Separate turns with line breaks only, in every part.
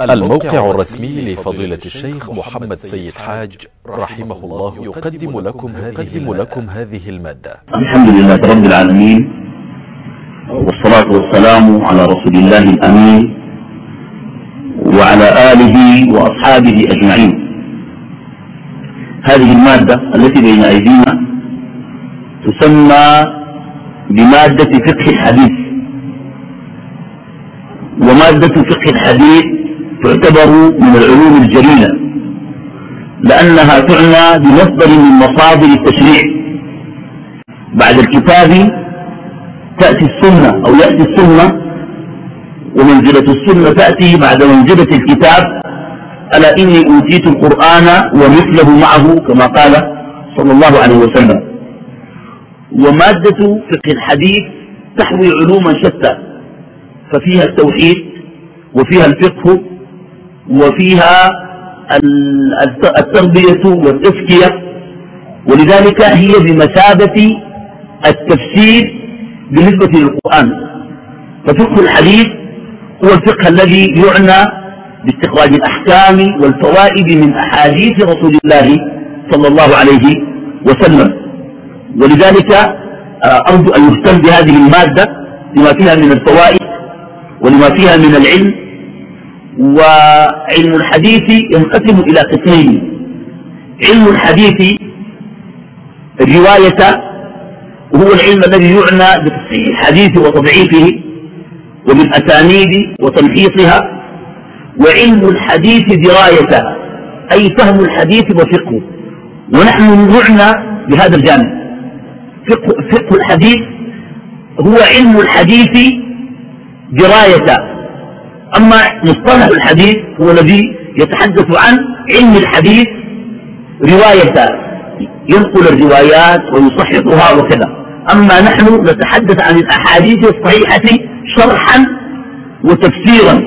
الموقع الرسمي لفضيلة الشيخ محمد سيد حاج رحمه الله يقدم لكم هذه, لكم هذه المادة.
الحمد لله رب العالمين. والصلاة والسلام على رسول الله الأمين وعلى آله وأصحابه أجمعين. هذه المادة التي بين أيدينا تسمى بمادة فقه الحديث. ومادة فقه الحديث تعتبر من العلوم الجليلة لأنها تعنى بمصدر من مصادر التشريع. بعد الكتاب تأتي السنة أو يأتي السنة ومنزلة السنة تأتي بعد منزلة الكتاب. ألا إني أوتيت القرآن ومثله معه كما قال صلى الله عليه وسلم. ومادة فقه الحديث تحوي علوما شتى ففيها التوحيد وفيها الفقه وفيها التربية والتزكية. ولذلك هي بمثابة التفسير بالنسبة للقرآن. ففقه الحديث هو الفقه الذي يعنى باستخراج الأحكام والفوائد من أحاديث رسول الله صلى الله عليه وسلم. ولذلك آه، أرجو أن يهتم بهذه المادة لما فيها من الفوائد ولما فيها من العلم. وعلم الحديث ينقسم إلى قسمين. علم الحديث الرواية وهو العلم الذي يعنى بتصحيح الحديث وتضعيفه وبالأسانيد وتمحيصها وعلم الحديث درايته أي فهم الحديث وفقهه ونحن نعنى بهذا الجانب. فقه, فقه الحديث هو علم الحديث دراية. أما مصطلح الحديث هو الذي يتحدث عن علم الحديث رواية ينقل الروايات ويصححها وكذا. أما نحن نتحدث عن الأحاديث الصحيحة شرحا وتفسيرا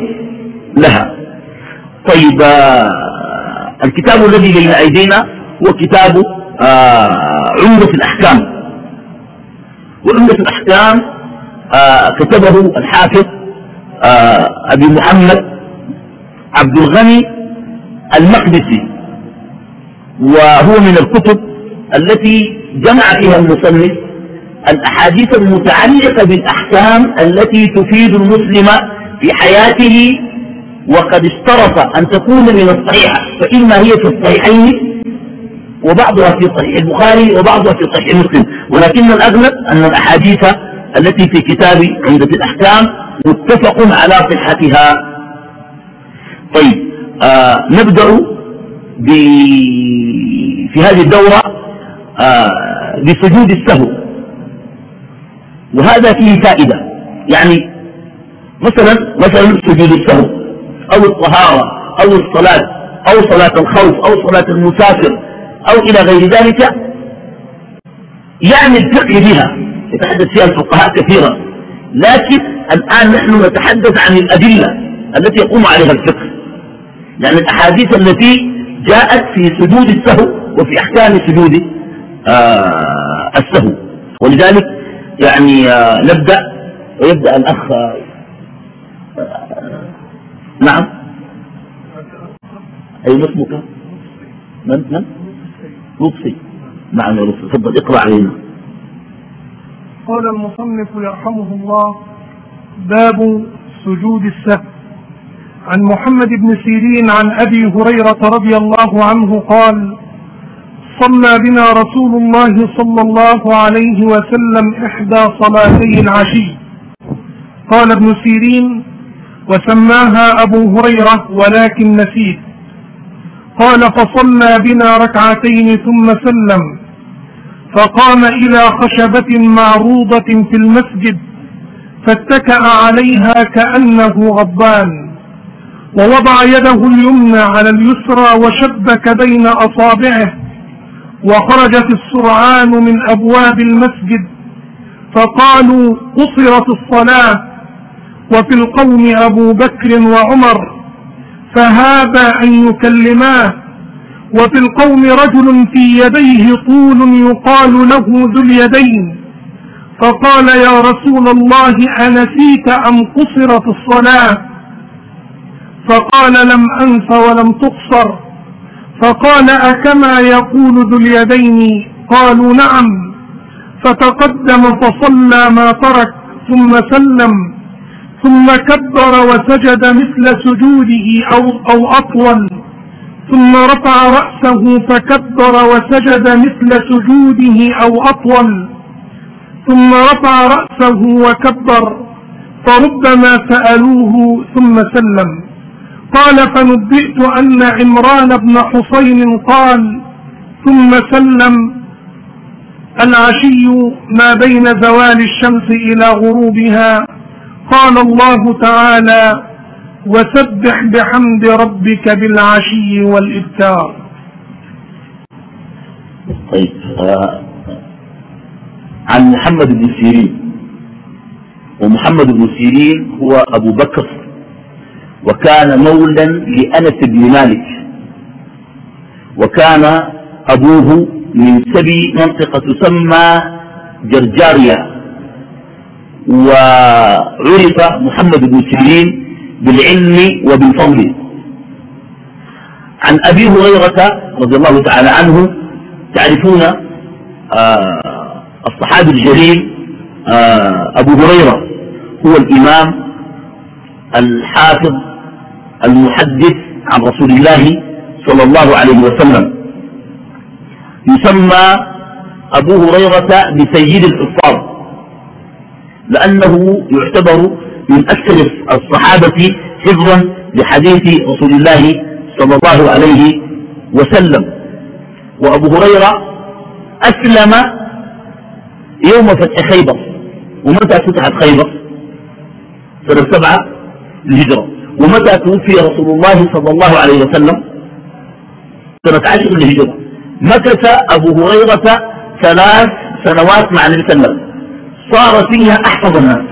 لها. طيب آه، الكتاب الذي بين أيدينا هو كتاب آه، عمدة الأحكام. وعمدة الأحكام آه، كتبه الحافظ أبي محمد عبد الغني المقدسي. وهو من الكتب التي جمع فيها المصنف الأحاديث المتعلقة بالأحكام التي تفيد المسلم في حياته وقد اشترط أن تكون من الصحيحة فإما هي في الصحيحين وبعضها في صحيح البخاري وبعضها في صحيح مسلم. ولكن الأغلب أن الأحاديث التي في كتاب عمدة الأحكام متفق على صحتها. طيب آه نبدأ في هذه الدورة آه بسجود السهو. وهذا فيه فائدة. يعني مثلا مثلا سجود السهو أو الطهارة أو الصلاة أو صلاة الخوف أو صلاة المسافر أو إلى غير ذلك يعني الفقه بها يتحدث فيها الفقهاء كثيرا. لكن الآن نحن نتحدث عن الأدلة التي يقوم عليها الفقه. لأن الأحاديث التي جاءت في سجود السهو وفي أحكام سجود آه السهو. ولذلك يعني آه نبدأ ويبدأ الأخ آه نعم. أي اسمك؟ من؟ من؟ لطفي نعم يا لطفي تفضل اقرأ علينا.
قال المصنف يرحمه الله باب سجود السهو. عن محمد بن سيرين عن أبي هريرة رضي الله عنه قال صلى بنا رسول الله صلى الله عليه وسلم إحدى صلاتي العشي. قال ابن سيرين وسماها أبو هريرة ولكن نسيت. قال فصلى بنا ركعتين ثم سلم. فقام إلى خشبة معروضة في المسجد. فاتكأ عليها كأنه غضبان ووضع يده اليمنى على اليسرى وشبك بين أصابعه وخرجت السرعان من أبواب المسجد فقالوا قصرت الصلاة وفي القوم أبو بكر وعمر فهابا أن يكلماه وفي القوم رجل في يديه طول يقال له ذو اليدين. فقال يا رسول الله أنسيت أم قصرت الصلاة؟ فقال لم أنس ولم تقصر. فقال أكما يقول ذو اليدين؟ قالوا نعم. فتقدم فصلى ما ترك ثم سلم. ثم كبر وسجد مثل سجوده أو, أو أطول. ثم رفع رأسه فكبر وسجد مثل سجوده أو أطول. ثم رفع رأسه وكبر فربما سألوه ثم سلم. قال فنبئت أن عمران بن حسين قال ثم سلم العشي ما بين زوال الشمس إلى غروبها. قال الله تعالى وسبح بحمد ربك بالعشي والإبكار.
طيب آه عن محمد بن سيرين. ومحمد بن سيرين هو أبو بكر وكان مولا لأنس بن مالك وكان أبوه من سبي منطقة تسمى جرجاريا. وعرف محمد بن سيرين بالعلم وبالفضل. عن أبي هريرة رضي الله تعالى عنه تعرفون آه الصحابي الجليل آه أبو هريرة هو الإمام الحافظ المحدث عن رسول الله صلى الله عليه وسلم. يسمى أبو هريرة بسيد الحفاظ لأنه يعتبر من أكثر الصحابة حفظا لحديث رسول الله صلى الله عليه وسلم. وأبو هريرة أسلم يوم فتح خيبر. ومتى فتحت خيبر؟ سنة سبعة للهجرة. ومتى توفي رسول الله صلى الله عليه وسلم؟ سنة عشر للهجرة. مكث أبو هريرة ثلاث سنوات مع النبي صلى الله عليه وسلم. صار فيها أحفظ الناس.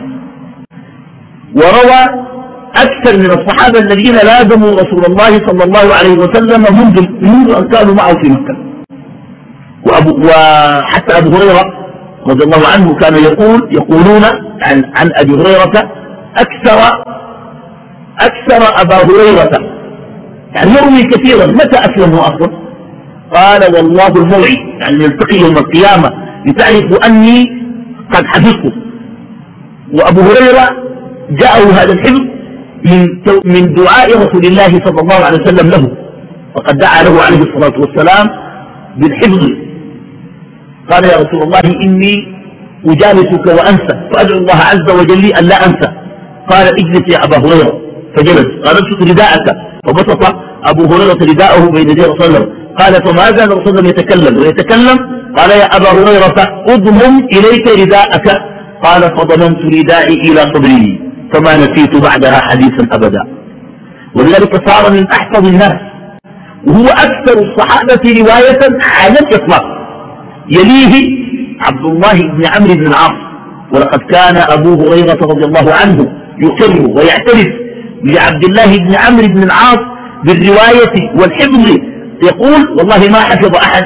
وروى أكثر من الصحابة الذين لازموا رسول الله صلى الله عليه وسلم منذ, منذ أن كانوا معه في مكة. وأبو وحتى أبو هريرة رضي الله عنه كان يقول يقولون عن, عن أبي هريرة أكثر أكثر أبا هريرة. يعني يروي كثيرا. متى أسلم هو أصلا؟ قال والله الموعد. يعني نلتقي يوم القيامة. لتعرفوا أني قد حفظت وأبو هريرة جاءه هذا الحفظ من من دعاء رسول الله صلى الله عليه وسلم له. وقد دعا له عليه الصلاة والسلام بالحفظ قال يا رسول الله إني أجالسك وأنسى فأدعو الله عز وجل لي أن لا أنسى. قال اجلس يا أبا هريرة. فجلس. قال ابسط رداءك. فبسط أبو هريرة رداءه بين يدي رسول الله. قال فما زال رسول الله يتكلم. ويتكلم قال يا أبا هريرة اضمم إليك رداءك. قال فضممت ردائي إلى صدري فما نسيت بعدها حديثا أبدا. ولذلك صار من أحفظ الناس. وهو أكثر الصحابة رواية على الإطلاق. يليه عبد الله بن عمرو بن العاص. ولقد كان أبو هريرة رضي الله عنه يقر ويعترف لعبد الله بن عمرو بن العاص بالرواية والحفظ. يقول والله ما حفظ أحد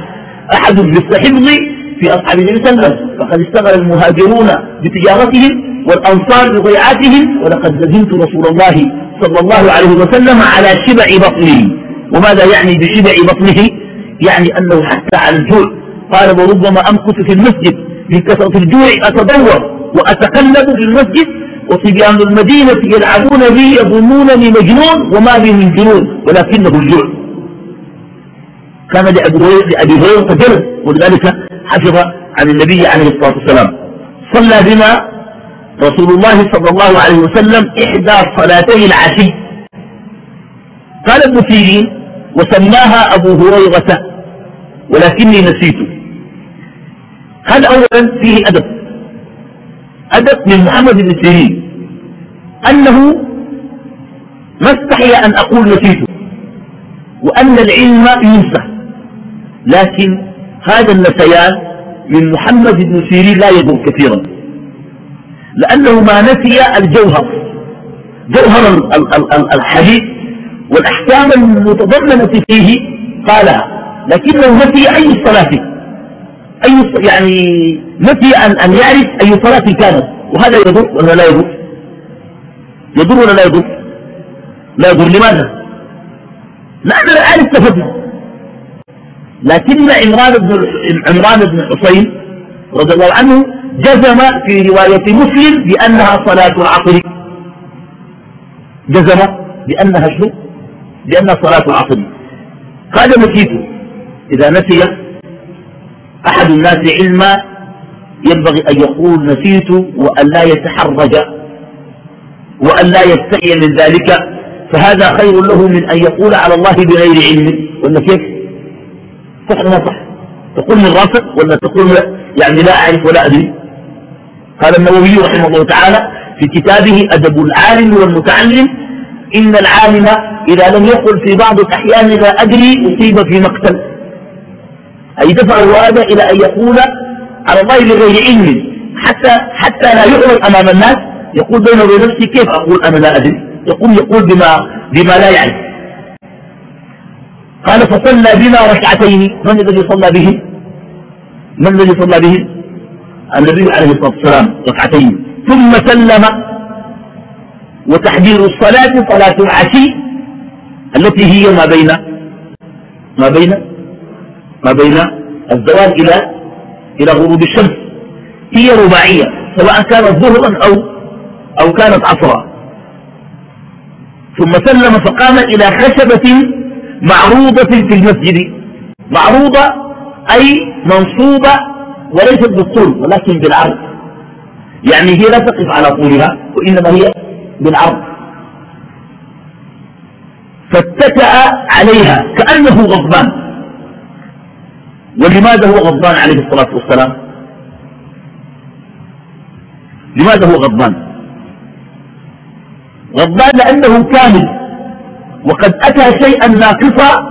أحد مثل حفظي في أصحاب النبي صلى الله عليه وسلم. فقد اشتغل المهاجرون بتجارتهم والأنصار بضيعتهم. ولقد لزمت رسول الله صلى الله عليه وسلم على شبع بطنه. وماذا يعني بشبع بطنه؟ يعني أنه حتى على الجوع قال وربما أمكث في المسجد من كثرة الجوع أتدور وأتقلب في المسجد وصبيان المدينة يلعبون بي يظنونني مجنون وما بي من جنون ولكنه الجوع. كان لأبي هريرة جلد ولذلك حفظ عن النبي عليه الصلاة والسلام. صلى بنا رسول الله صلى الله عليه وسلم إحدى صلاتي العشي. قال ابن سيرين وسماها أبو هريرة ولكني نسيته هذا أولا فيه أدب؟ أدب من محمد بن سيرين. أنه ما استحي أن أقول نسيته وأن العلم ينسى لكن هذا النسيان من محمد بن سيرين لا يضر كثيرا. لأنه ما نسي الجوهر جوهر الحديث والأحكام المتضمنة فيه قالها لكنه نسي أي صلاة. أي يعني نسي أن, أن يعرف أي صلاة كانت. وهذا يضر ولا لا يضر؟ يضر ولا لا يضر؟ لا يضر. لماذا؟ لأن الآن استفدنا لكن عمران بن عمران بن حسين رضي الله عنه جزم في رواية مسلم بأنها صلاة العصر. جزم بأنها شنو؟ بأنها صلاة العصر. قال نسيت إذا نسي أحد الناس علما ينبغي أن يقول نسيت وأن لا يتحرج وأن لا يستحي من ذلك فهذا خير له من أن يقول على الله بغير علم. ولا كيف؟ صح ولا صح؟ تقول من راسك ولا تقول يعني لا أعرف ولا أدري؟ قال النووي رحمه الله تعالى في كتابه أدب العالم والمتعلم إن العالم إذا لم يقل في بعض الأحيان لا أدري أصيب في مقتل. أي دفع هذا إلى أن يقول على الله بغير علم. حتى حتى لا يعرض أمام الناس. يقول بينه وبين نفسه كيف أقول أنا لا أدري؟ يقول يقول بما, بما لا يعرف. قال فصلى بنا ركعتين. من الذي صلى به من الذي صلى به النبي عليه الصلاة والسلام ركعتين. ثم سلم. وتحذير الصلاة صلاة العشي التي هي ما بين ما بين ما بين الزوال إلى إلى غروب الشمس. هي رباعية سواء كانت ظهرا أو أو كانت عصرا. ثم سلم فقام إلى خشبة معروضة في المسجد. معروضة أي منصوبة وليست بالطول ولكن بالعرض. يعني هي لا تقف على طولها وإنما هي بالعرض. فاتكأ عليها كأنه غضبان. ولماذا هو غضبان عليه الصلاة والسلام؟ لماذا هو غضبان؟ غضبان لأنه كامل وقد أتى شيئا ناقصا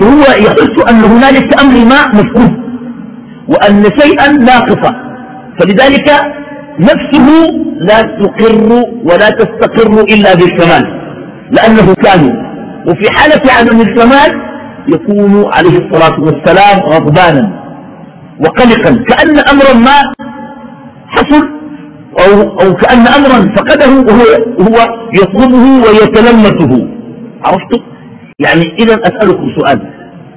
فهو يحس أن هنالك أمر ما مفقود وأن شيئا ناقصا فلذلك نفسه لا تقر ولا تستقر إلا بالكمال لأنه كامل. وفي حالة عدم الكمال يكون عليه الصلاة والسلام غضبانا وقلقا. كأن أمرا ما حصل أو, أو كأن أمرا فقده وهو, وهو يطلبه ويتلمسه. عرفت؟ يعني إذا أسألكم سؤال.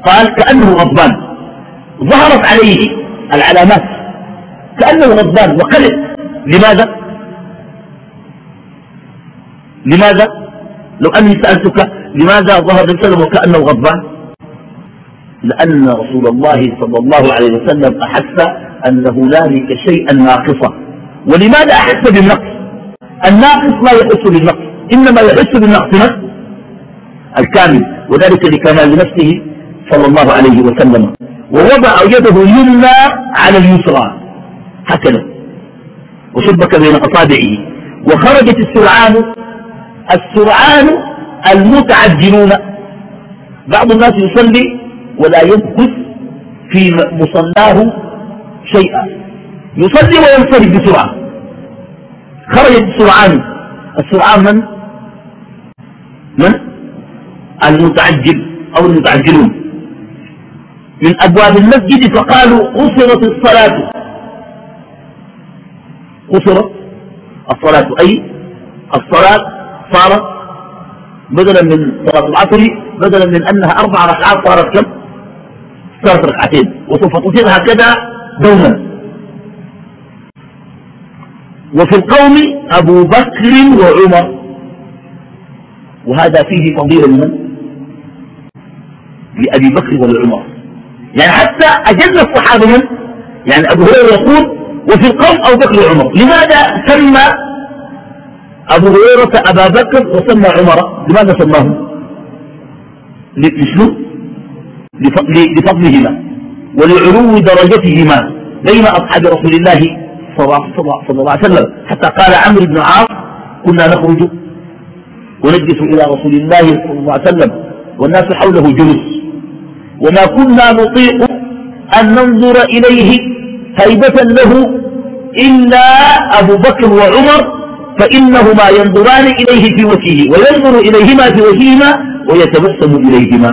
قال كأنه غضبان. ظهرت عليه العلامات. كأنه غضبان وقلق. لماذا؟ لماذا؟ لو أني سألتك لماذا ظهر الإنسان وكأنه غضبان؟ لأن رسول الله صلى الله عليه وسلم أحس أن هنالك شيئا ناقصا. ولماذا أحس بالنقص؟ الناقص لا يحس بالنقص. إنما يحس بالنقص الكامل. وذلك لكمال نفسه صلى الله عليه وسلم. ووضع يده اليمنى على اليسرى. هكذا. وشبك بين أصابعه. وخرجت السرعان. السرعان المتعجلون. بعض الناس يصلي ولا يمكث في مصلاه شيئا. يصلي وينصرف بسرعة. خرجت السرعان السرعان من؟ من؟ المتعجل أو المتعجلون. من أبواب المسجد فقالوا قصرت الصلاة. قصرت الصلاة. أي الصلاة صارت بدلا من صلاة العصر بدلا من أنها أربع ركعات صارت كم؟ ثلاث ركعتين وسوف تصير هكذا دوما. وفي القوم أبو بكر وعمر. وهذا فيه فضيلة لمن؟ لأبي بكر ولعمر. يعني حتى أجل الصحابة من؟ يعني أبو هريرة يقول وفي القوم أبو بكر وعمر. لماذا سمى أبو هريرة أبا بكر وسمى عمر؟ لماذا سماه لشنو لفضلهما ولعلو درجتهما بين أصحاب رسول الله صلى الله عليه وسلم. حتى قال عمرو بن عاص كنا نخرج ونجلس إلى رسول الله صلى الله عليه وسلم والناس حوله جلوس. وما كنا نطيق أن ننظر إليه هيبة له إلا أبو بكر وعمر فإنهما ينظران إليه في وجهه وينظر إليهما في وجههما ويتبسم إليهما.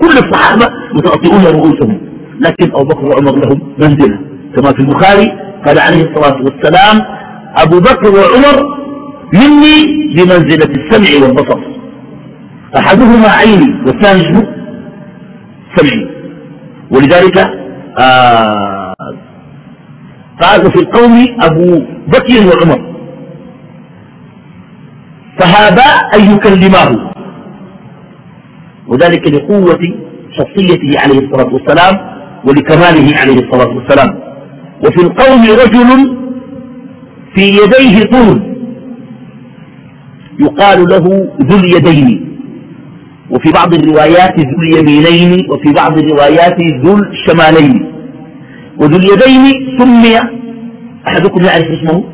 كل الصحابة متأطئون رؤوسهم. لكن أبو بكر وعمر لهم منزلة. كما في البخاري قال عليه الصلاة والسلام أبو بكر وعمر مني بمنزلة السمع والبصر. أحدهما عيني والثاني شنو سمعي. ولذلك آه قال في القوم أبو بكر وعمر فهابا أن يكلماه. وذلك لقوة شخصيته عليه الصلاة والسلام ولكماله عليه الصلاة والسلام. وفي القوم رجل في يديه طول يقال له ذو اليدين. وفي بعض الروايات ذو اليمينين وفي بعض الروايات ذو الشمالين. وذو اليدين سمي أحدكم يعرف اسمه؟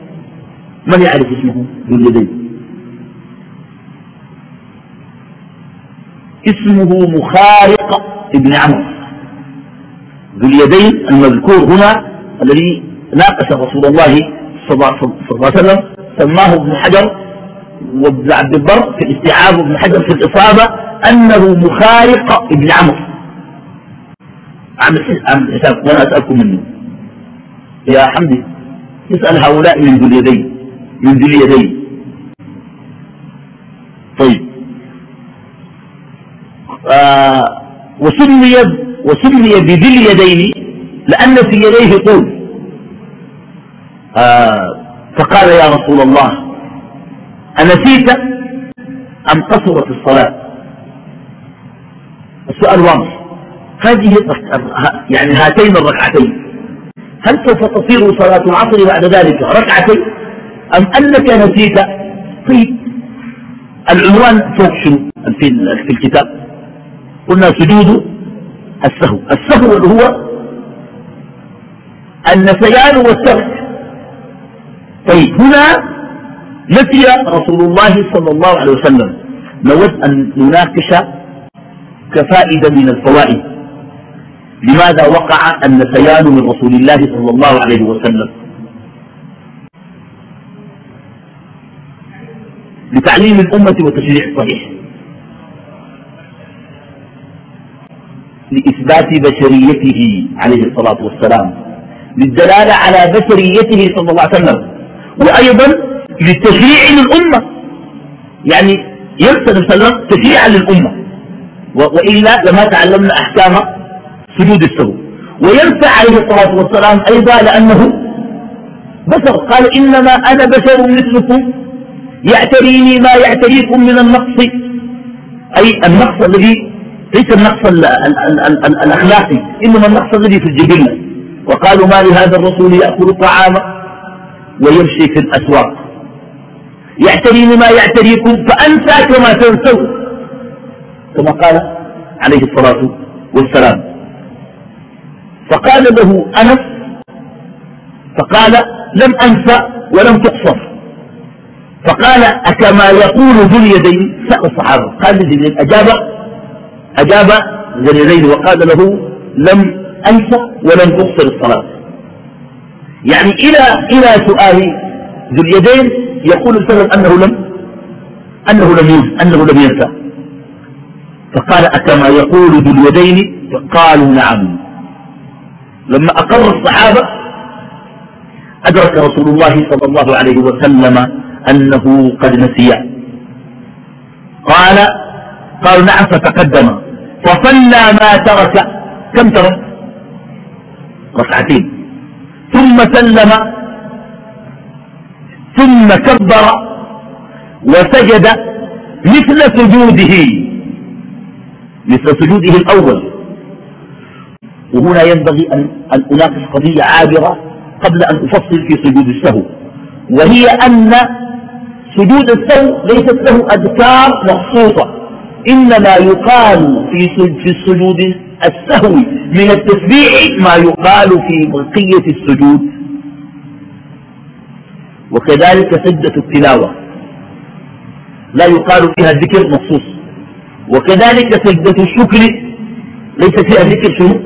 من يعرف اسمه؟ ذو اليدين. اسمه مخارق ابن عمرو. ذو اليدين المذكور هنا الذي ناقش رسول الله صلى الله عليه وسلم سماه ابن حجر وابن عبد البر في الاستيعاب وابن حجر في الإصابة أنه مخارق ابن عمرو. عمل حساب وأنا أسألكم منه. يا حمدي اسأل هؤلاء من ذو اليدين من ذو اليدين. طيب. وسمي وسمي بذي اليدين لأن في يديه طول. آه فقال يا رسول الله أنسيت أم قصرت الصلاة؟ السؤال واضح. هذه يعني هاتين الركعتين. هل سوف تصير صلاة العصر بعد ذلك ركعتين؟ أم أنك نسيت؟ طيب العنوان فوق شنو؟ في الكتاب. قلنا سجود السهو. السهو اللي هو النسيان والترك طيب هنا نسي رسول الله صلى الله عليه وسلم. نود أن نناقش كفائدة من الفوائد. لماذا وقع النسيان من رسول الله صلى الله عليه وسلم؟ لتعليم الأمة وتشريع الصحيح. لإثبات بشريته عليه الصلاة والسلام للدلالة على بشريته صلى الله عليه وسلم وأيضا للتشريع للأمة. يعني يرسل وسلم تشريعا للأمة. وإلا لما تعلمنا أحكام سجود السهو ويرفع عليه الصلاة والسلام أيضا لأنه بشر. قال إنما أنا بشر مثلكم يعتريني ما يعتريكم من النقص. أي النقص الذي ليس النقص الأخلاقي إنما النقص الذي في الجبلة وقالوا ما لهذا الرسول يأكل الطعام ويمشي في الأسواق. يعتريني ما يعتريكم فأنسى كما تنسوا. كما قال عليه الصلاة والسلام. فقال له أنس فقال لم أنسى ولم تقصر. فقال أكما يقول ذو اليدين؟ سأل الصحابة. قال لذي أجاب أجاب ذليلين وقال له لم أنسى ولم تقصر الصلاة. يعني إلى إلى سؤال ذو اليدين يقول السلام أنه لم أنه لم ينسى أنه لم ينسى. فقال أكما يقول ذو اليدين؟ فقالوا نعم. لما أقر الصحابة أدرك رسول الله صلى الله عليه وسلم أنه قد نسي. قال قالوا نعم فتقدم. وصلى ما ترك. كم ترك؟ ركعتين. ثم سلم. ثم كبر. وسجد مثل سجوده. مثل سجوده الأول. وهنا ينبغي أن, أن أناقش قضية عابرة قبل أن أفصل في سجود السهو. وهي أن سجود السهو ليست له أذكار مخصوصة إنما يقال في في السجود السهو من التسبيح ما يقال في بقية السجود. وكذلك سجدة التلاوة. لا يقال فيها ذكر مخصوص. وكذلك سجدة الشكر ليس فيها ذكر شنو؟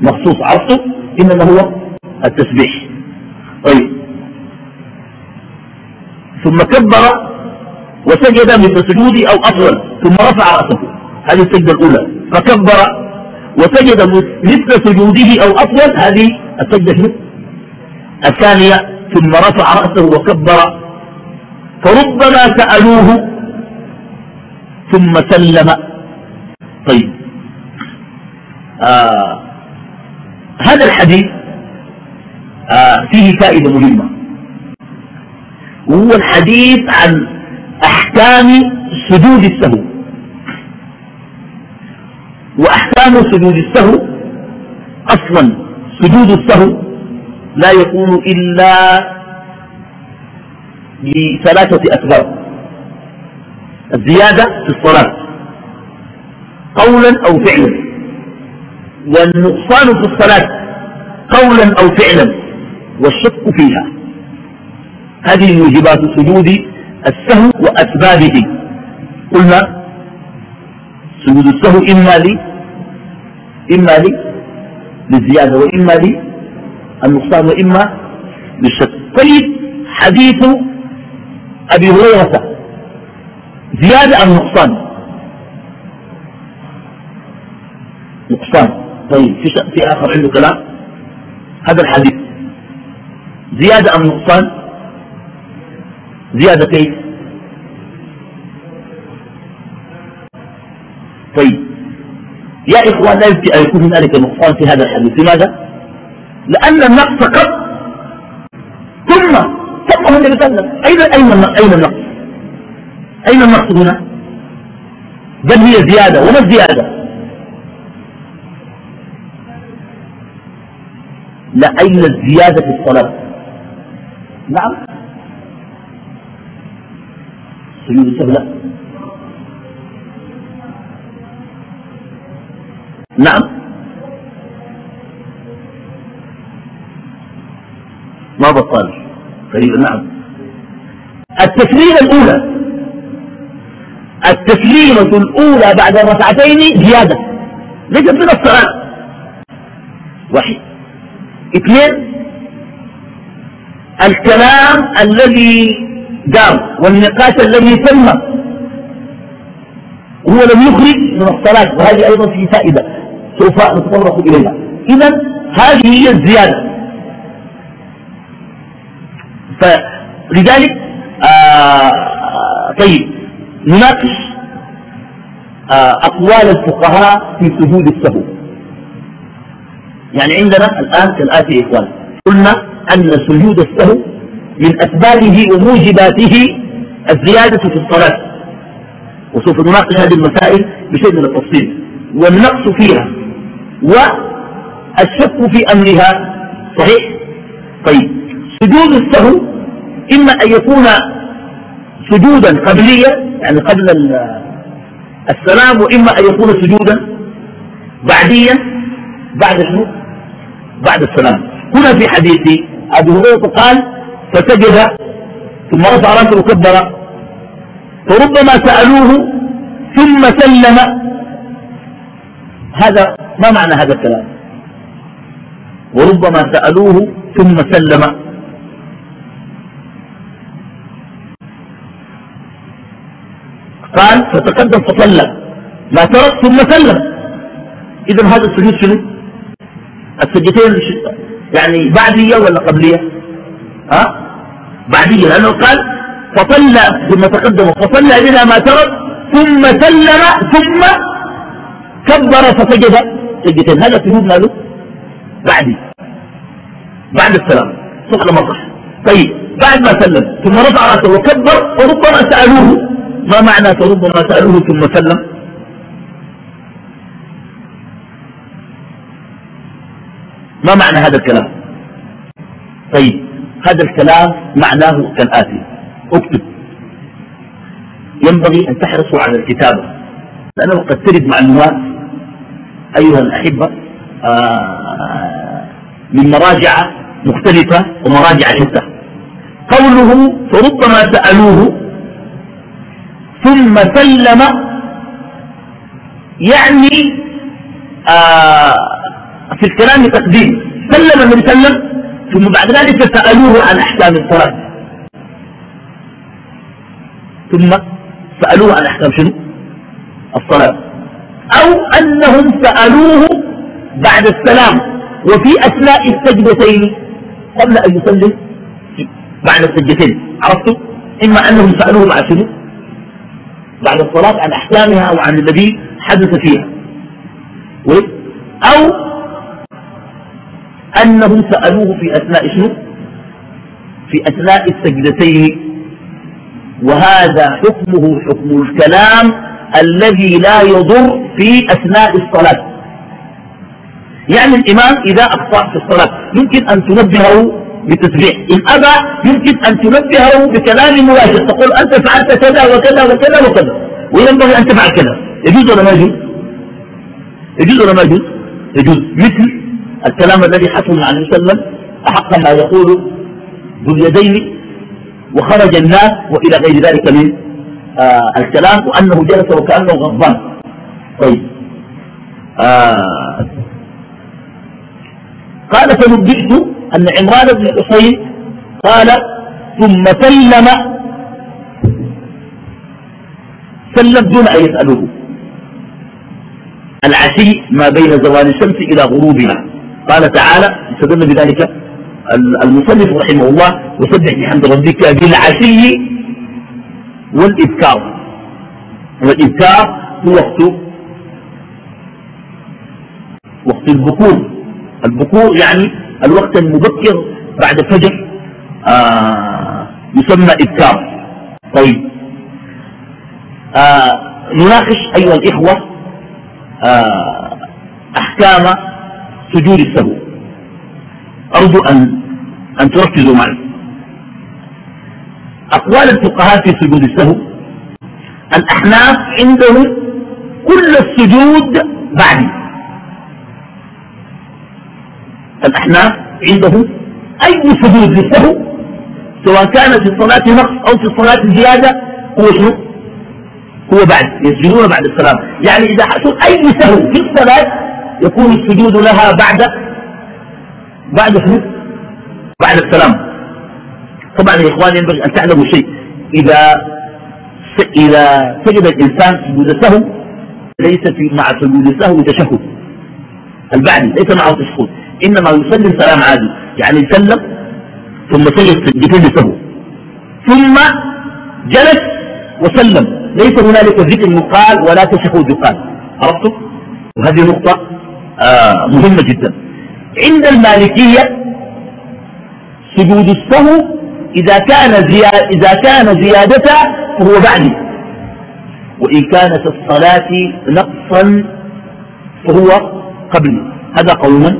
مخصوص. عرفته إنما هو التسبيح. طيب. ثم كبر وسجد مثل سجودي أو أطول ثم رفع رأسه. هذه السجدة الأولى. فكبر وسجد مثل سجوده أو أطول هذه السجدة الثانية ثم رفع رأسه وكبر. فربما سألوه ثم سلم. طيب. آه هذا الحديث آه فيه فائدة مهمة. وهو الحديث عن أحكام سجود السهو. وأحكام سجود السهو أصلا سجود السهو لا يكون إلا لثلاثة أسباب الزيادة في الصلاة قولا أو فعلا. والنقصان في الصلاة قولا أو فعلا. والشك فيها. هذه موجبات سجود السهو وأسبابه. قلنا سجود السهو إما لي إما لي للزيادة وإما للنقصان وإما للشك. طيب حديث أبي هريرة. زيادة أم نقصان؟ نقصان. طيب في, في آخر عنده كلام. هذا الحديث. زيادة أم نقصان؟ زيادة كيف طيب. يا إخوان لا يمكن أن يكون هنالك نقصان في هذا الحديث. لماذا؟ لأن النقص قد ثم ثم النبي صلى الله عليه وسلم أين أين النقص؟ أين النقص هنا؟ بل هي زيادة. وما الزيادة؟ لا أين الزيادة في الصلاة نعم. سجود السهو لا؟ نعم. ما بطال طيب نعم. التسليمة الأولى. التسليمة الأولى بعد الركعتين زيادة. ليست من الصلاة. واحد اثنين. الكلام الذي دار والنقاش الذي تم هو لم يخرج من الصلاة وهذه أيضا في فائدة سوف نتطرق إليها. إذا هذه هي الزيادة. فلذلك آه طيب نناقش آه أقوال الفقهاء في سجود السهو يعني عندنا الآن كالآتي يا إخوان قلنا أن سجود السهو من أسبابه وموجباته الزيادة في الصلاة. وسوف نناقش هذه المسائل بشيء من التفصيل. والنقص فيها والشك في أمرها صحيح؟ طيب. سجود السهو إما أن يكون سجودا قبليا يعني قبل السلام وإما أن يكون سجودا بعديا بعد شنو؟ بعد السلام. هنا في حديث أبو هريرة قال فسجد ثم رفع رأسه وكبر. فربما سألوه ثم سلم. هذا ما معنى هذا الكلام؟ وربما سألوه ثم سلم. قال فتقدم فصلى. ما ترك. ثم سلم. اذا هذا السجود شنو؟ السجدتين يعني بعدية ولا قبلية؟ ها؟ بعدية لأنه قال فصلى ثم تقدم فصلى إلى ما ترك ثم سلم ثم كبر فسجد سجدتين. هذا سجود ماله بعدي بعد السلام لما صح طيب بعد ما سلم ثم رفع رأسه وكبر وربما سألوه ما معنى فربما سألوه ثم سلم؟ ما معنى هذا الكلام؟ طيب. هذا الكلام معناه كالآتي اكتب. ينبغي أن تحرصوا على الكتابة. لأنه قد ترد معلومات أيها الأحبة آه من مراجع مختلفة ومراجع شتى. قوله فربما سألوه ثم سلم يعني آه في الكلام تقديم. سلم من سلم ثم بعد ذلك سألوه عن أحكام الصلاة. ثم سألوه عن أحكام شنو؟ الصلاة. أو أنهم سألوه بعد السلام وفي أثناء السجدتين قبل أن يسلم بعد السجدتين. عرفتوا؟ إما أنهم سألوه بعد شنو؟ بعد الصلاة عن أحكامها أو عن الذي حدث فيها. أو أنهم سألوه في أثناء شنو؟ في أثناء السجدتين. وهذا حكمه حكم الكلام الذي لا يضر في أثناء الصلاة. يعني الإمام إذا أخطأ في الصلاة يمكن أن تنبهه بالتسبيح إن أبى يمكن أن تنبهه بكلام مباشر. تقول أنت فعلت كذا وكذا وكذا وكذا. وينبغي أن تفعل كذا. يجوز ولا ما يجوز؟ يجوز ولا ما يجوز؟ يجوز. مثل الكلام الذي حصل مع النبي صلى الله عليه وسلم أحق ما يقول ذو اليدين وخرج الناس وإلى غير ذلك من آه الكلام وأنه جلس وكأنه غضبان. طيب. آه قال فنبئت أن عمران بن حسين قال ثم سلم. سلم دون أن يسأله العشي ما بين زوال الشمس إلى غروبها. قال تعالى استدل بذلك المصنف رحمه الله وسبح بحمد ربك بالعشي والإذكار والإذكار هو وقت وقت البكور. البكور يعني الوقت المبكر بعد الفجر آه يسمى إبكار. طيب. آه نناقش أيها الإخوة آه أحكام سجود السهو أرجو أن أن تركزوا معي. أقوال الفقهاء في سجود السهو الأحناف عندهم كل السجود بعد الأحناف عنده أي سجود للسهو سواء كان في الصلاة نقص أو في الصلاة زيادة هو شنو؟ هو بعد يسجدون بعد السلام. يعني إذا حصل أي سهو في الصلاة يكون السجود لها بعد بعد شنو؟ بعد السلام. طبعا يا إخواني ينبغي أن تعلموا شيء. إذا إذا سجد الإنسان سجود سهو ليس في مع سجود السهو تشهد. البعد ليس معه تشهد. إنما يسلم سلام عادي. يعني يسلم ثم سجد سجدتين لسهو ثم جلس وسلم. ليس هنالك ذكر يقال ولا تشهد يقال. عرفتم وهذه نقطة. مهمة جدا. عند المالكية سجود السهو إذا كان زيادة إذا كان زيادة فهو بعد وإن كانت الصلاة نقصا فهو قبل هذا قول من؟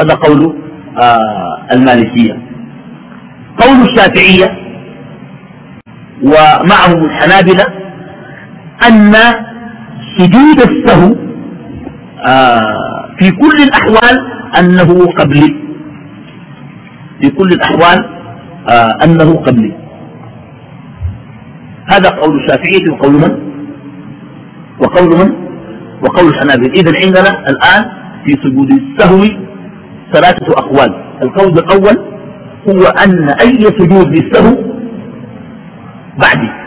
هذا قول آه المالكية. قول الشافعية ومعهم الحنابلة أن سجود السهو آه في كل الأحوال أنه قبلي. في كل الأحوال آه أنه قبلي. هذا قول الشافعية وقول من؟ وقول من؟ وقول الحنابلة. إذا عندنا الآن في سجود السهو ثلاثة أقوال. القول الأول هو أن أي سجود للسهو بعدي.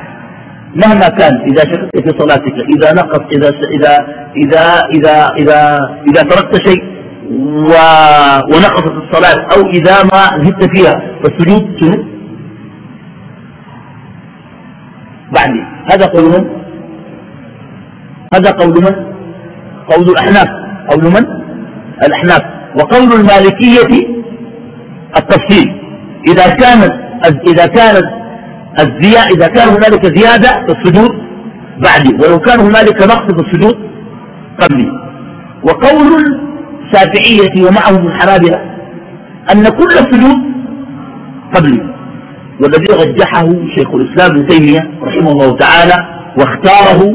مهما كان إذا شككت في صلاتك إذا نقص إذا إذا إذا إذا إذا, إذا تركت شيء و... ونقصت الصلاة أو إذا ما زدت فيها فالسجود شنو؟ بعدي هذا قول من؟ هذا قول من؟ قول الأحناف قول من؟ الأحناف وقول المالكية التفصيل إذا كانت إذا كانت الزيادة إذا كان هنالك زيادة في السجود بعدي ولو كان هنالك نقص في السجود قبلي. وقول الشافعية ومعهم الحنابلة أن كل السجود قبلي والذي رجحه شيخ الإسلام ابن تيمية رحمه الله تعالى واختاره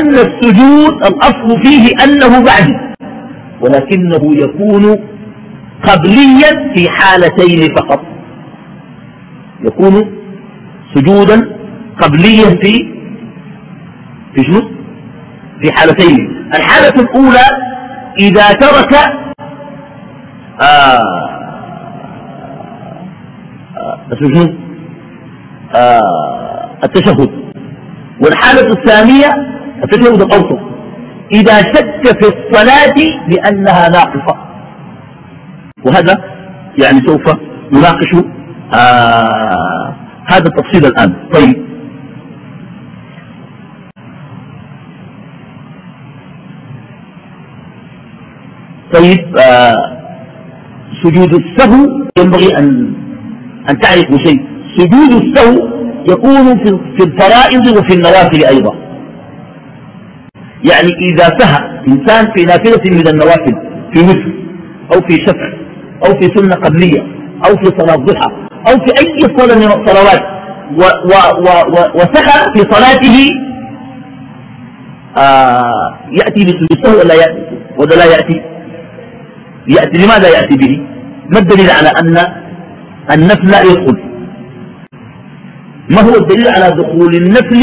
أن السجود الأصل فيه أنه بعدي ولكنه يكون قبليا في حالتين فقط. يكون سجودا قبليا في في شنو؟ في حالتين. الحالة الأولى إذا ترك آه آه آه التشهد. والحالة الثانية التشهد الأوسط. إذا شك في الصلاة بأنها ناقصة. وهذا يعني سوف نناقش آه هذا التفصيل الآن. طيب. طيب آه سجود السهو ينبغي أن أن تعرفوا شيء. سجود السهو يكون في الفرائض وفي النوافل أيضا. يعني إذا سهى إنسان في نافلة من النوافل في مثل أو في شفع أو في سنة قبلية أو في صلاة ضحى أو في أي صلاة من الصلوات. وسهى في صلاته آه يأتي بسجود ولا يأتي؟ ولا لا يأتي؟ يأتي. لماذا يأتي به؟ ما الدليل على أن النفل لا يدخل؟ ما هو الدليل على دخول النفل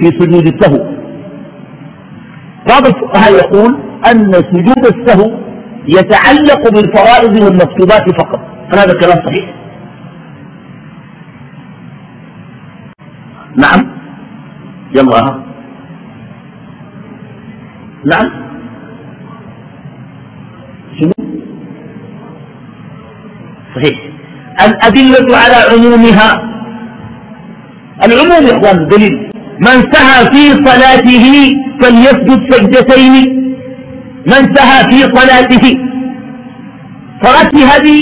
في سجود السهو؟ بعض الفقهاء يقول أن سجود السهو يتعلق بالفرائض والمكتوبات فقط. هذا كلام صحيح؟ نعم. يلا. نعم. صحيح. الأدلة على عمومها. العموم يا إخوان دليل. من سهى في صلاته فليسجد سجدتين. من سهى في صلاته. صلاته هذه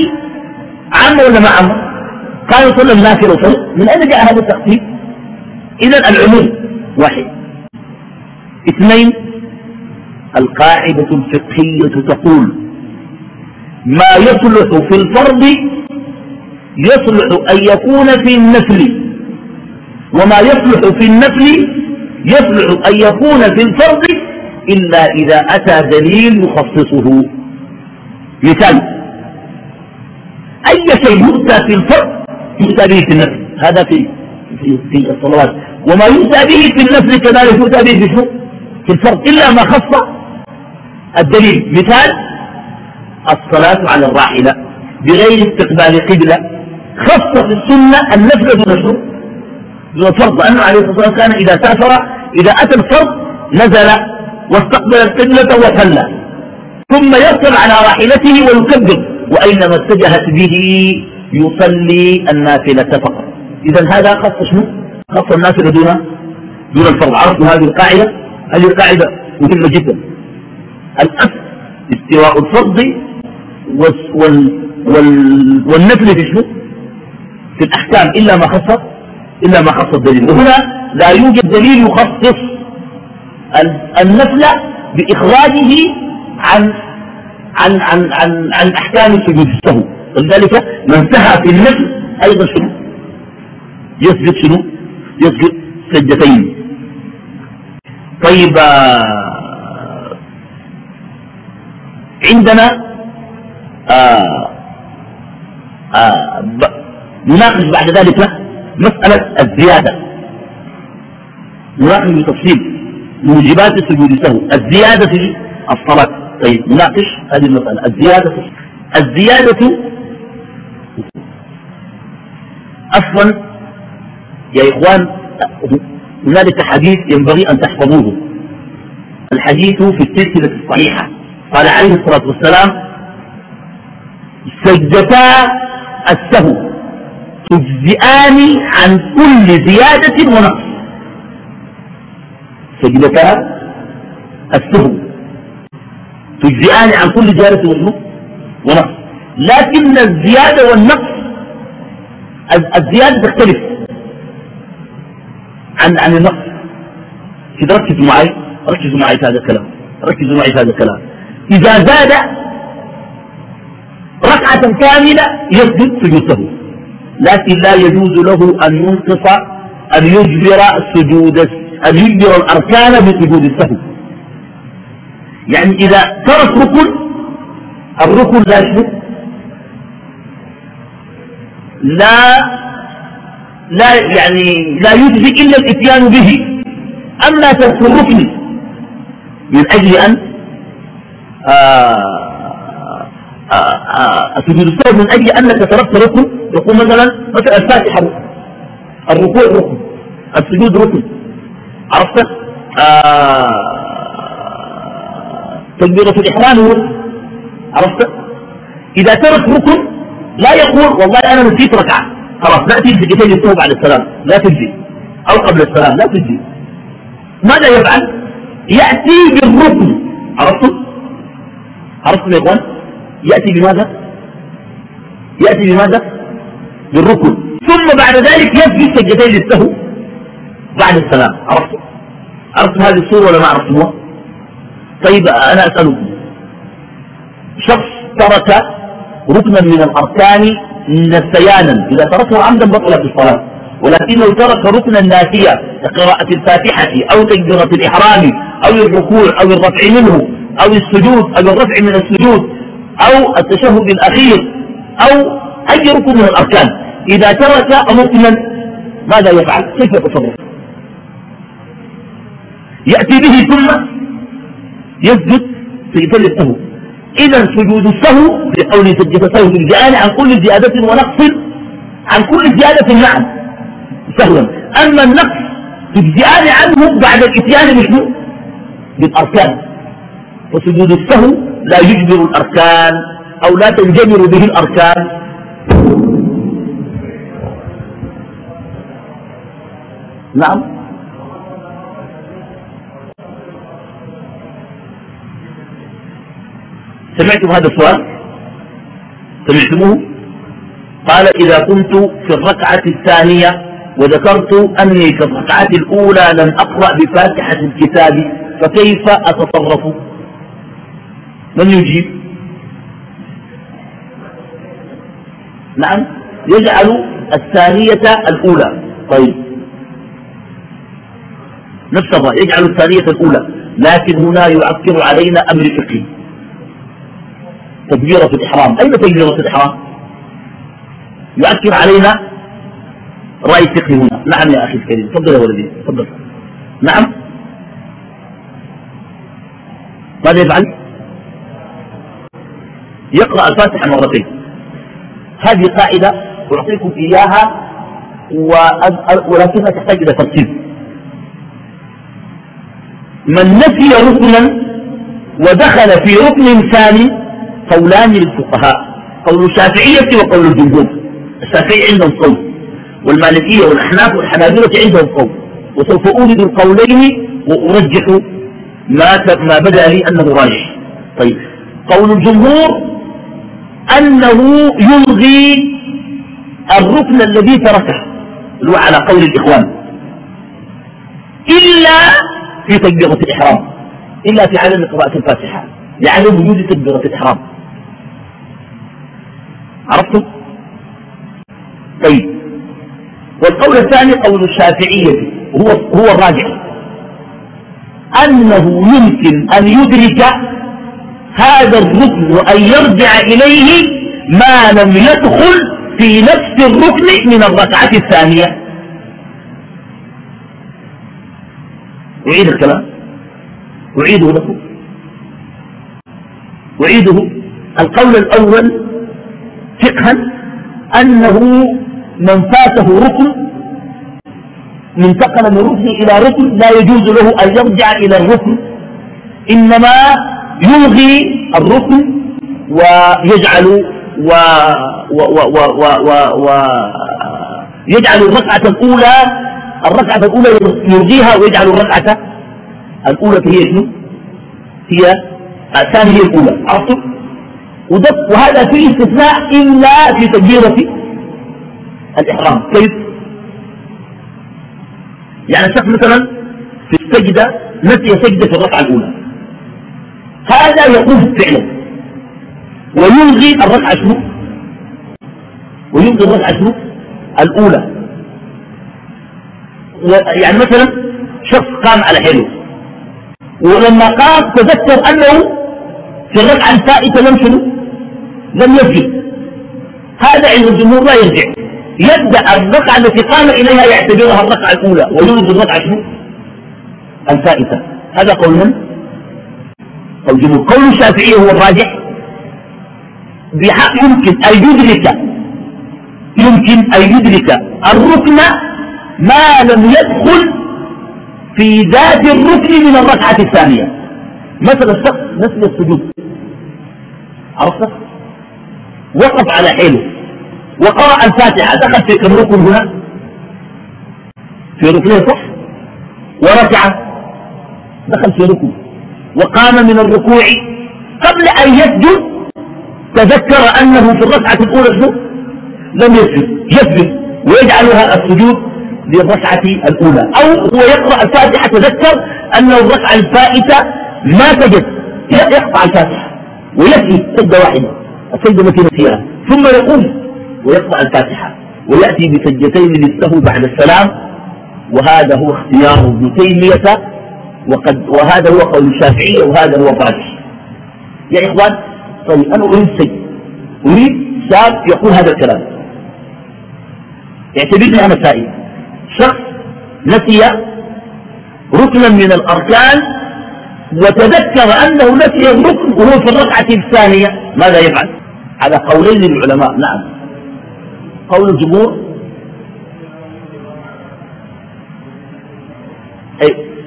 عامة ولا ما عامة؟ قال صلى الله وسلم من أين جاء هذا التقسيم؟ إذا العموم واحد. اثنين القاعدة الفقهية تقول ما يصلح في الفرض يصلح أن يكون في النفل وما يصلح في النفل يصلح أن يكون في الفرض إلا إذا أتى دليل يخصصه. مثال أي شيء يؤتى في الفرض يؤتى به في النفل؟ هذا في في الصلوات. وما يؤتى به في النفل كذلك يؤتى به في في الفرض. إلا ما خص الدليل. مثال الصلاة على الراحلة بغير استقبال قبلة. خص في السنة النفل دون الشرط دون الفرض لأنه عليه الصلاة والسلام كان إذا سافر إذا أتى الفرض نزل واستقبل القبلة وصلى. ثم يركب على راحلته ويكبر. وأينما اتجهت به يصلي النافلة فقط. إذا هذا خص شنو؟ خص النافلة دون دون الفرض. عرفتوا هذه القاعدة؟ هذه القاعدة مهمة جدا. الأصل استواء الفرض والنفل في شنو؟ في الأحكام. إلا ما خص إلا ما خص الدليل. وهنا لا يوجد دليل يخصص النفل بإخراجه عن عن عن عن, عن أحكام سجود السهو ولذلك من سهى في النفل أيضا شنو؟ يسجد شنو؟ يسجد سجدتين. طيب آه، عندنا آه آه نناقش بعد ذلك مسألة الزيادة. نناقش بتفصيل موجبات السجود السهو الزيادة في الصلاة. طيب نناقش هذه المسألة. الزيادة الزيادة أصلا يا إخوان هنالك حديث ينبغي أن تحفظوه. الحديث في السلسلة الصحيحة. قال عليه الصلاة والسلام سجدتا السهو تجزئان عن كل زيادة ونقص. سجدتا السهو تجزئان عن كل زيادة ونقص. لكن الزيادة والنقص الزيادة تختلف. عن عن النقص كده ركزوا معي ركزوا معي في هذا الكلام. ركزوا معي في هذا الكلام. إذا زاد ركعة كاملة يسجد سجوده. لكن لا يجوز له أن ينقص أن يجبر السجود أن يجبر الأركان بسجود السهو. يعني إذا ترك ركن الركن لا يشبه لا لا يعني لا يجزي إلا الإتيان به. أما ترك الركن من أجل أن آه سجود السهو من أجل أنك تركت ركن. يقول مثلا مثلا الفاتحة الركوع ركن السجود ركن. عرفت؟ آه تكبيرة الإحرام ركن. عرفت؟ إذا ترك ركن لا يقول والله أنا نسيت ركعة. خلاص لا تجزي كتير يستوى بعد السلام. لا تجزي أو قبل السلام. لا تجزي ماذا يفعل؟ يأتي بالركن. عرفتم؟ عرفتم يا إخوان؟ يأتي بماذا؟ يأتي بماذا؟ بالركن. ثم بعد ذلك يسجد سجدتين للسهو بعد السلام. عرفتم؟ عرفتم هذه الصورة ولا ما عرفتموها؟ طيب أنا أسألكم. شخص ترك ركنا من الأركان نسيانا إذا تركه عمدا بطلت الصلاة. ولكنه ترك ركنا ناسيا كقراءة الفاتحة أو تكبيرة الإحرام أو الركوع أو الرفع منه أو السجود أو الرفع من السجود أو التشهد الأخير أو أي ركن من الأركان. إذا ترك ركنا ماذا يفعل؟ كيف يتصرف؟ يأتي به ثم يسجد في السهو إذا سجود السهو لقول سجد السهو بالجعال عن كل زيادة ونقص عن كل زيادة نعم سهوا أما النقص بالجعال عنه بعد الإتيان بشنو بالأركان. فسجود السهو لا يجبر الأركان أو لا تنجبر به الأركان. نعم. سمعتم هذا السؤال؟ سمعتموه؟ قال إذا كنت في الركعة الثانية وذكرت أني في الركعة الأولى لم أقرأ بفاتحة الكتاب فكيف أتصرف من يجيب؟ نعم يجعل الثانية الأولى. طيب. نفس يجعل الثانية الأولى لكن هنا يعكر علينا أمر فقهي. تكبيرة الإحرام. أين تكبيرة الإحرام؟ يؤثر علينا رأي فقهي هنا. نعم يا أخي الكريم. تفضل يا ولدي. تفضل. نعم. ماذا يفعل؟ يقرأ الفاتحة مرتين. هذه قاعدة أعطيكم إياها ولكنها تحتاج إلى ترتيب. من نسي ركنا ودخل في ركن ثاني قولان للفقهاء. قول الشافعية وقول الجمهور. الشافعي عندهم قول والمالكية والأحناف والحنابلة عندهم قول. وسوف أورد القولين وأرجح ما ما بدا لي أنه راجح. طيب قول الجمهور أنه يلغي الركن الذي تركه هو على قول الإخوان. إلا في تكبيرة الإحرام. إلا في عدم قراءة الفاتحة. لعدم وجود تكبيرة الإحرام. عرفتم؟ طيب. والقول الثاني قول الشافعية هو هو الراجح. أنه يمكن أن يدرك هذا الركن وأن يرجع إليه ما لم يدخل في نفس الركن من الركعة الثانية. أعيد الكلام. أعيده لكم. أعيده. القول الأول فقها أنه من فاته ركن انتقل من ركن إلى ركن لا يجوز له أن يرجع إلى الركن إنما يلغي الركن ويجعل و و و و و و و يجعل الركعة الأولى الركعة الأولى يلغيها ويجعل الركعة الأولى هي شنو؟ هي الثانية هي الأولى عرفتم؟ وهذا فيه استثناء إلا في تكبيرة الإحرام. كيف يعني الشخص مثلا في السجدة نسي سجدة في الركعة الأولى. هذا يقوم فعلا ويلغي الركعة شنو؟ ويلغي الركعة شنو؟ الأولى. يعني مثلا شخص قام على حلو ولما قام تذكر أنه في الركعة الفائتة لم شنو؟ لم يسجد هذا عند الجمهور لا يرجع. يبدأ الركعة التي قام إليها يعتبرها الركعة الأولى ويرد الركعة الفائتة. هذا قول من؟ قول الجمهور قول الشافعية هو الراجح. يمكن أن يدرك يمكن أن يدرك الركن ما لم يدخل في ذات الركن من الركعة الثانية. مثل الشخص نسل السجود. عرفت؟ وقف على حيله وقرأ الفاتحة. دخل في كم ركن هنا؟ في ركنين صح؟ وركع دخل في ركن. وقام من الركوع قبل أن يسجد. تذكر أنه في الركعة الأولى لم يسجد. يسجد ويجعلها السجود للركعة الأولى. أو هو يقرأ الفاتحة تذكر أنه الركعة الفائتة ما سجد يقطع الفاتحة ويسجد. سجدة واحدة. السجدة التي نسيها ثم يقوم ويقطع الفاتحة ويأتي بسجدتين للسهو بعد السلام. وهذا هو اختيار ابن تيمية. وقد وهذا هو قول الشافعية وهذا هو الراجح. يا إخوان طيب أنا أريد شيء أريد شاب يقول هذا الكلام. اعتبرني أنا سائل. شخص نسي ركنا من الأركان وتذكر أنه نسي الركن وهو في الركعة الثانية. ماذا يفعل؟ على قولين للعلماء نعم. قول الجمهور.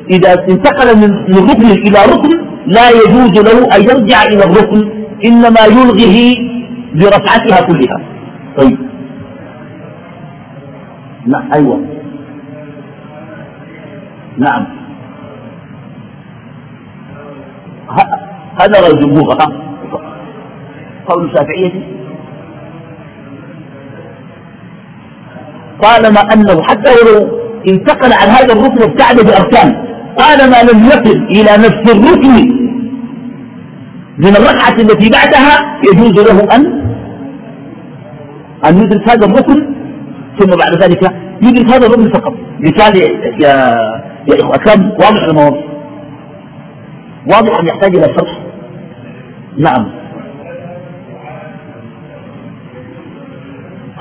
إذا انتقل من ركن إلى ركن لا يجوز له أن يرجع إلى الركن إنما يلغيه برفعتها كلها. طيب. لا أيوة. نعم. هذا الجمهور قول الشافعية طالما أنه حتى ولو انتقل عن هذا الركن ابتعد بأركان طالما لم يصل إلى نفس الركن من الركعة التي بعدها يجوز له أن أن يدرك هذا الركن ثم بعد ذلك يدرك هذا الركن فقط. مثال يا يا إخوة كم واضح المواضيع واضح أن يحتاج إلى شرح؟ نعم.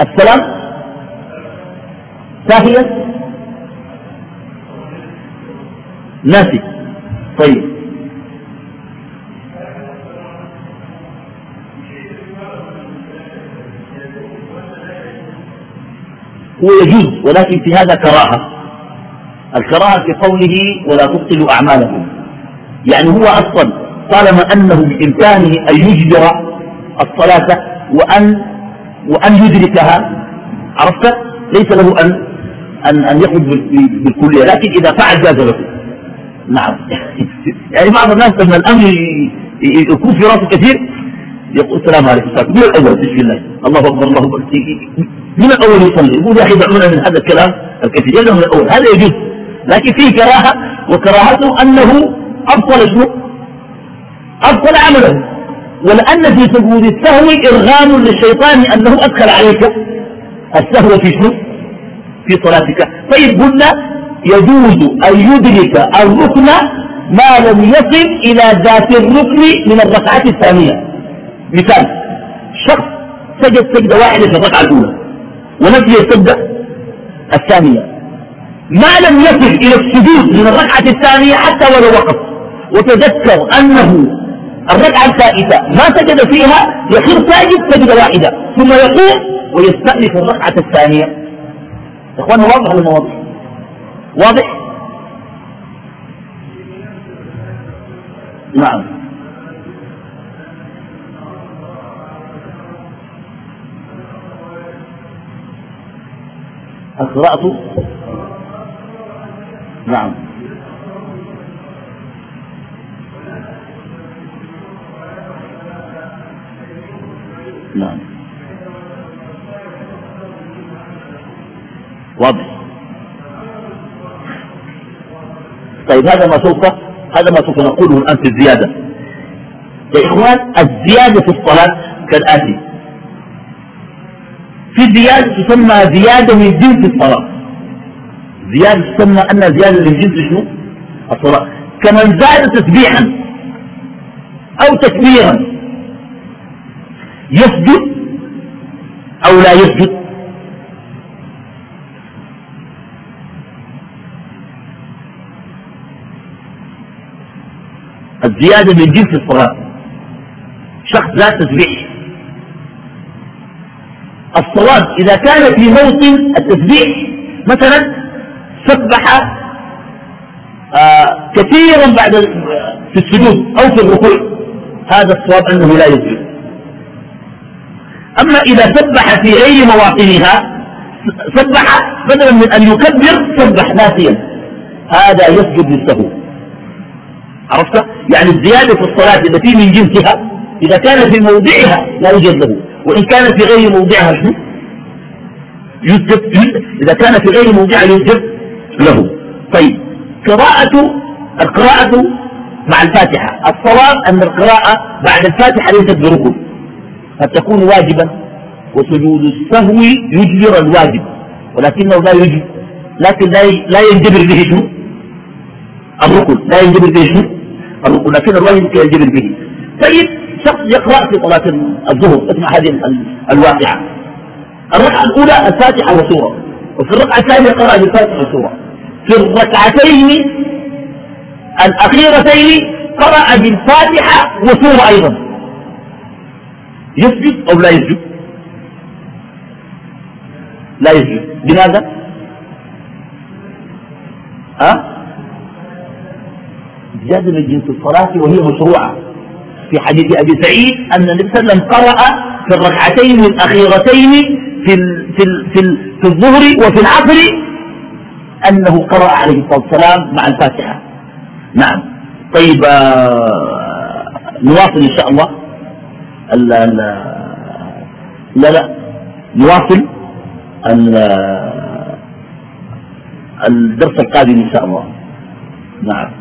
السلام ساهية ناسي طيب. هو يجوز ولكن في هذا كراهة. الكراهة في قوله ولا تبطلوا أعمالكم. يعني هو أصلا طالما أنه بإمكانه أن يجبر الصلاة وأن وأن يدركها عرفت؟ ليس له أن أن أن يخرج بالكلية لكن إذا فعل جاز له. نعم. يعني بعض الناس لما الأمر يكون في راسه كثير يقول السلام عليكم. من الأول؟ بسم الله. الله أكبر الله أكبر. من الأول يصلي؟ يقول يا أخي دعونا من هذا الكلام الكثير. يبدأ من الأول. هذا يجوز. لكن فيه كراهة وكراهته أنه أبطل شنو أبطل عمله. ولأن في سجود السهو إرغام للشيطان أنه أدخل عليك. السهو في شنو؟ في صلاتك. طيب قلنا يجوز أن يدرك الركن ما لم يصل إلى ذات الركن من الركعة الثانية. مثال شخص سجد سجدة واحدة في الركعة الأولى ونسي السجدة الثانية. ما لم يصل إلى السجود من الركعة الثانية حتى ولو وقف. وتذكر أنه الركعة الفائتة ما سجد فيها يخير ساجد سجدة واحدة. ثم يقوم ويستأنف الركعة الثانية. إخوانا واضح المواضيع واضح؟ نعم. القراءة؟ نعم. واضح. طيب هذا ما سوف هذا ما سوف نقوله الآن في الزيادة. يا إخوان الزيادة في الصلاة كالآتي. في زيادة تسمى زيادة من جنس الصلاة. زيادة تسمى أنها زيادة من جنس شنو؟ الصلاة. كمن زاد تسبيحا أو تكبيرا يسجد أو لا يسجد. الزيادة من جنس الصلاة شخص لا تسبيح. الصلاة إذا كان في موطن التسبيح مثلا سبح آه كثيرا بعد في السجود أو في الركوع. هذا الصواب أنه لا يسجد أما إذا سبح في غير مواطنها سبح بدلا من أن يكبر سبح ناسيا. هذا يسجد للسهو عرفت؟ يعني الزيادة في الصلاة التي من جنسها إذا كان في موضعها لا يوجد له. وإن كان في غير موضعها يسجد إذا كان في غير موضعها يسجد له. طيب قراءة القراءة مع الفاتحة. الصواب أن القراءة بعد الفاتحة ليست بركن. قد تكون واجبا وسجود السهو يجبر الواجب ولكنه لا يجب لكن لا ينجبر به شنو؟ الركن. لا ينجبر به شنو؟ الركن لكن الواجب ينجبر به. طيب شخص يقرأ في صلاة الظهر اسمع هذه الواقعة. الركعة الأولى الفاتحة وسورة. وفي الركعة الثانية قرأ بالفاتحة وسورة. في الركعتين الأخيرتين قرأ بالفاتحة وسورة أيضا. يسجد أو لا يسجد؟ لا يسجد. لماذا؟ ها؟ زيادة من جنس الصلاة وهي مشروعة. في حديث أبي سعيد أن النبي صلى الله عليه وسلم قرأ في الركعتين الأخيرتين في في في, في الظهر وفي العصر أنه قرأ عليه الصلاة والسلام مع الفاتحة. نعم. طيب آه، نواصل إن شاء الله. لا لا لا. نواصل الدرس القادم إن شاء الله. نعم.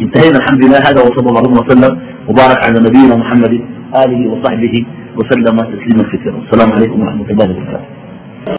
انتهينا الحمد لله. هذا وصلى الله وسلم. وبارك على نبينا محمد آله وصحبه وسلم تسليما كثيرا. السلام عليكم ورحمة الله وبركاته.